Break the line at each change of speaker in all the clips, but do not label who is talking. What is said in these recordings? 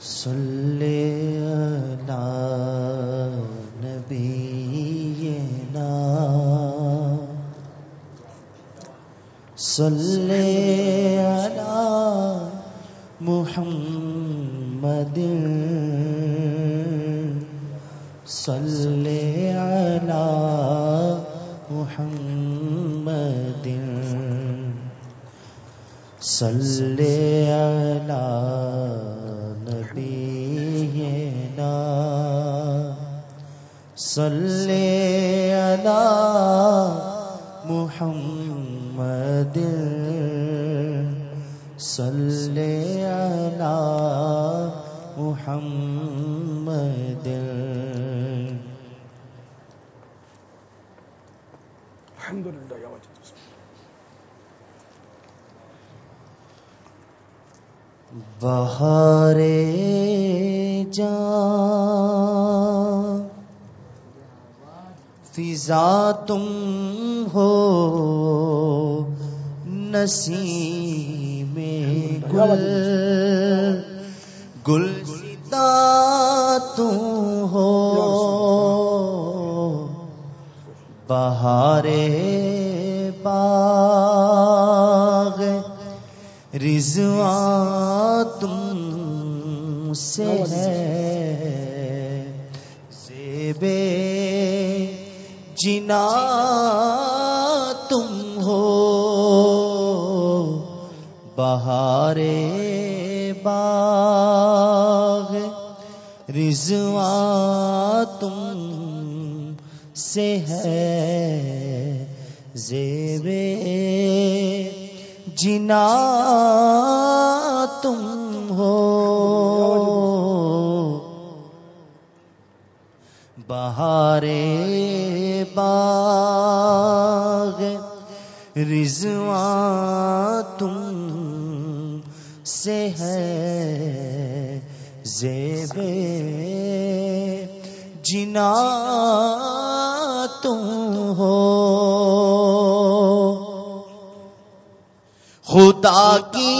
صلی علی نبینا صلی علی محمد صلی علی محمد صلی علی صلی علی محمد. صلی علی محمد.
الحمد لله يا واجد
بہار جان فضا تم ہو نسیم گل گل تم ہو بہار باغ رضوان تم سے ہے زیب جنا تم ہو۔ بہار باغ رضوان تم سے ہے۔ زیب جنا تم بہار باغ رضوان تم سے ہے زیب جنا تم ہو۔ خدا کی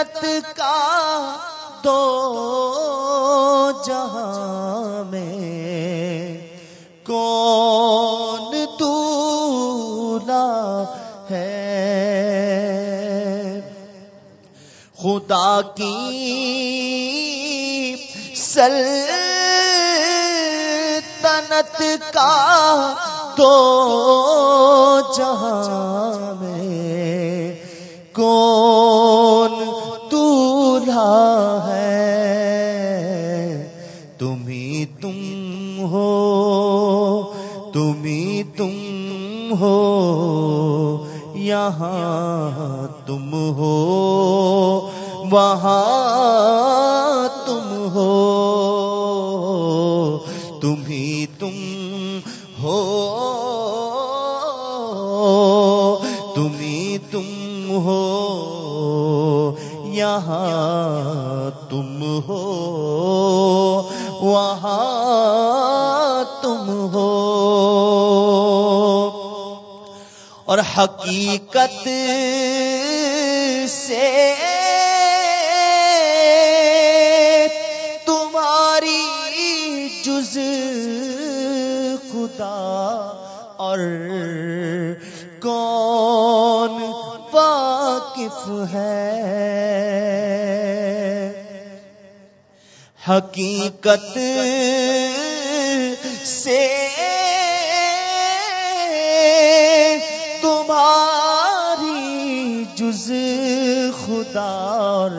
سلطنت کا دو جہاں میں کون دولا ہے؟ خدا کی سلطنت کا دو جہاں میں کون ہو، یہاں تم ہو، وہاں تم ہو تمہیں تم ہو تمہیں تم ہو، یہاں تم ہو، وہاں تم ہو۔ اور حقیقت سے تمہاری جز خدا اور کون واقف ہے؟ حقیقت سے خدا اور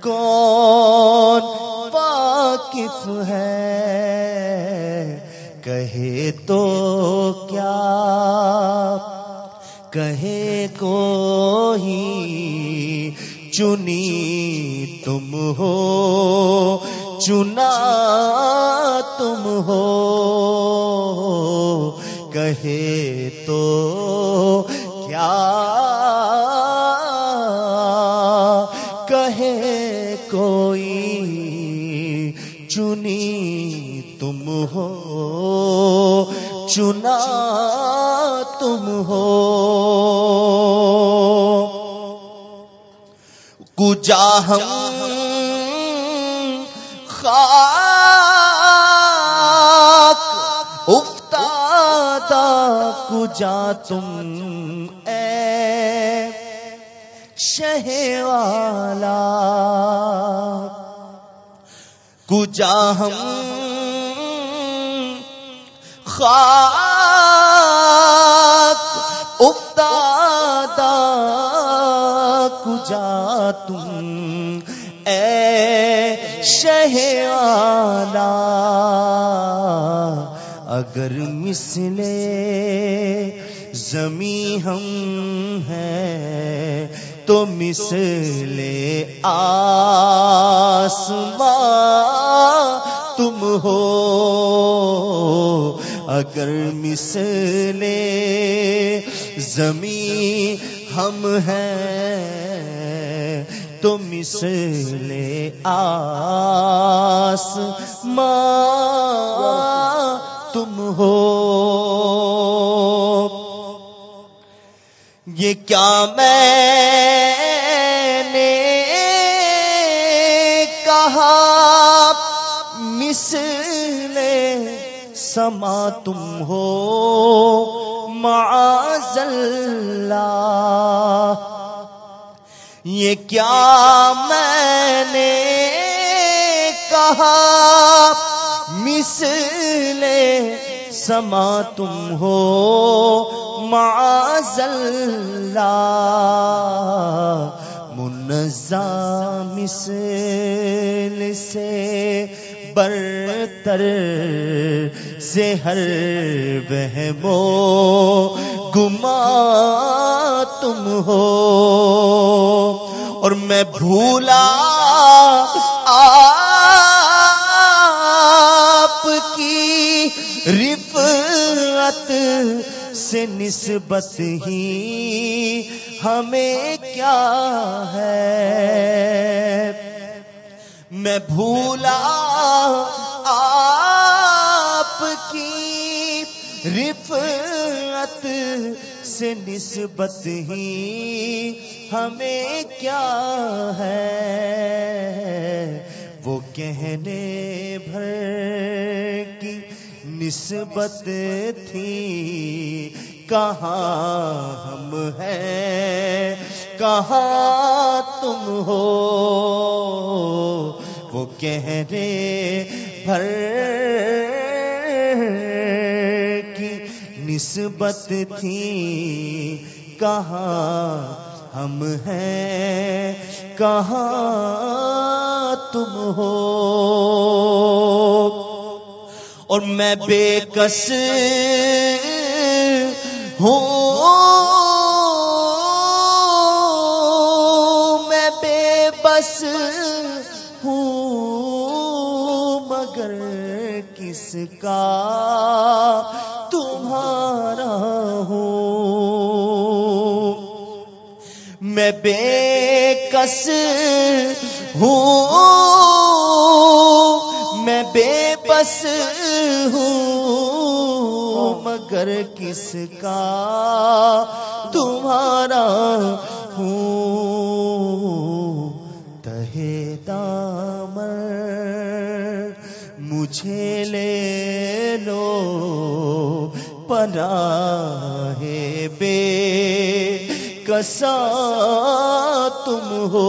کون واقف ہے؟ کہے تو کیا؟ کہے کو ہی چنی تم ہو؟ چنا تم ہو؟ کہے تو کیا؟ تم ہو، چنا تم ہو۔ کجا ہم خاک افتادا کجا تم۔ اے شہ والا کجا ہم خاک افتادا کجا تم۔ اے شہ والا اگر مسلے زمیں ہم ہیں، تو مسلے آسمان تم ہو۔ اگر مسلے زمیں ہم ہیں تو مسلے آسمان تم ہو۔ یہ کیا میں سما تم ہو معاذ اللہ یہ کیا میں نے کہا؟ مثل سما تم ہو معاذ اللہ منزا مثل سے برتر سے ہر بہمو گما تم ہو۔ اور میں بھولا آپ کی رفعت سے نسبت ہی ہمیں کیا ہے؟ میں بھولا آپ کی رفعت سے نسبت ہی ہمیں کیا ہے؟ وہ کہنے بھر کی نسبت تھی، کہاں ہم ہیں؟ کہاں تم ہو؟ وہ کہنے بھر کی نسبت تھی۔ کہاں ہم ہیں؟ کہاں تم ہو؟ اور میں بے کس ہوں؟ کس کا تمہارا ہوں میں بے کس ہوں؟ میں بے بس ہوں۔ مگر کس کا تمہارا ہوں؟ تہے دامر مجھے لے پناہ بے کسا تم ہو۔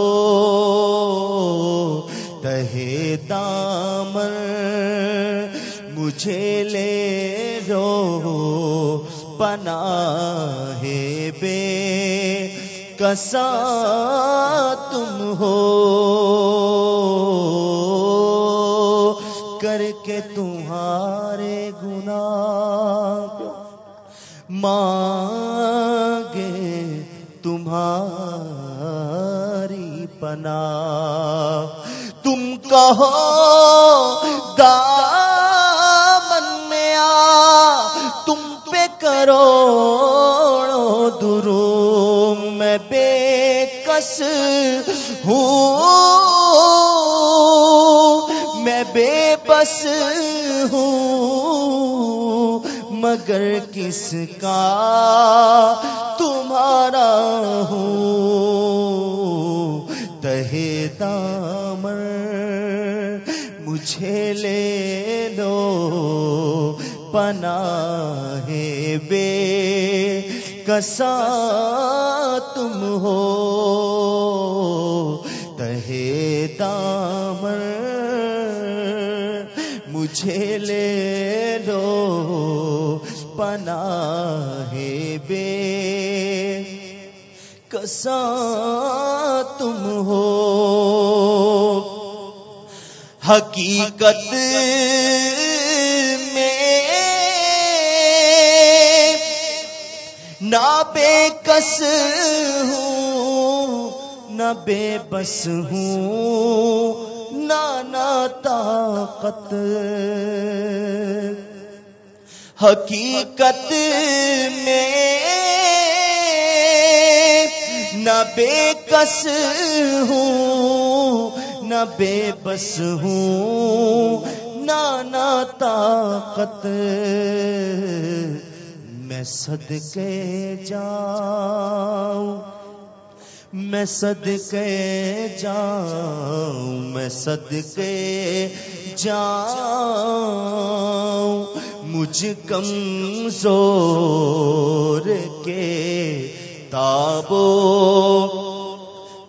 تہے دامر مجھے لے لو پناہ بے کسا تم ہو۔ کے تمہارے گناہ مانگے تمہاری پنا تم کہو، دامن میں آ، تم پہ کرو درو میں بے کس ہوں۔ میں بے بس ہوں، مگر کس کا تمہارا ہوں؟ تہے دامر مجھے لے لو پنا ہے بے کسا تم ہو؟ تہے دامر مجھے لے لو پناہ بے۔ کسا تم ہو، حقیقت میں۔ نہ بے کس ہوں، نہ بے بس ہوں۔ نہ طاقت۔ حقیقت میں نہ بے کس ہوں، نہ بے بس ہوں۔ نہ طاقت، میں صدقے جاؤں۔ میں صدقے جاؤں، میں صدقے جاؤں۔ مجھ کمزور کے تابو،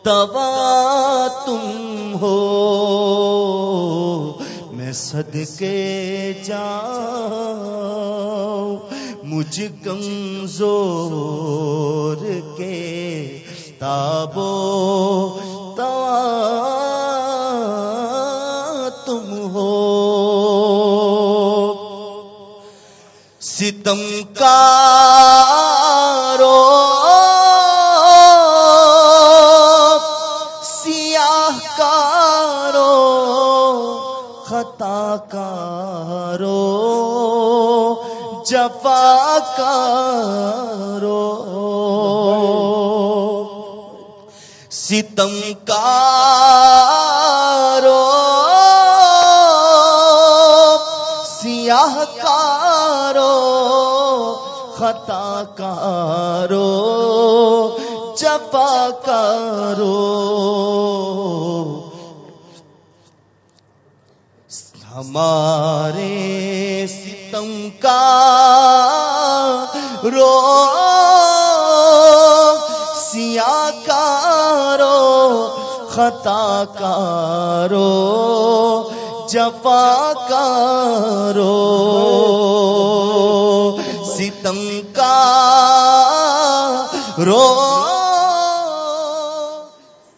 توا تم ہو۔ میں صدقے جاؤں، مجھ کمزور کے کتابوں تم ہو۔ ستم کارو سیاہ کارو خطا کارو جفا کار ستم کارو سیاہ کارو خطا کارو جفا کرو ہمارے ستم کا رو خطا کارو جفا کارو۔ ستم کا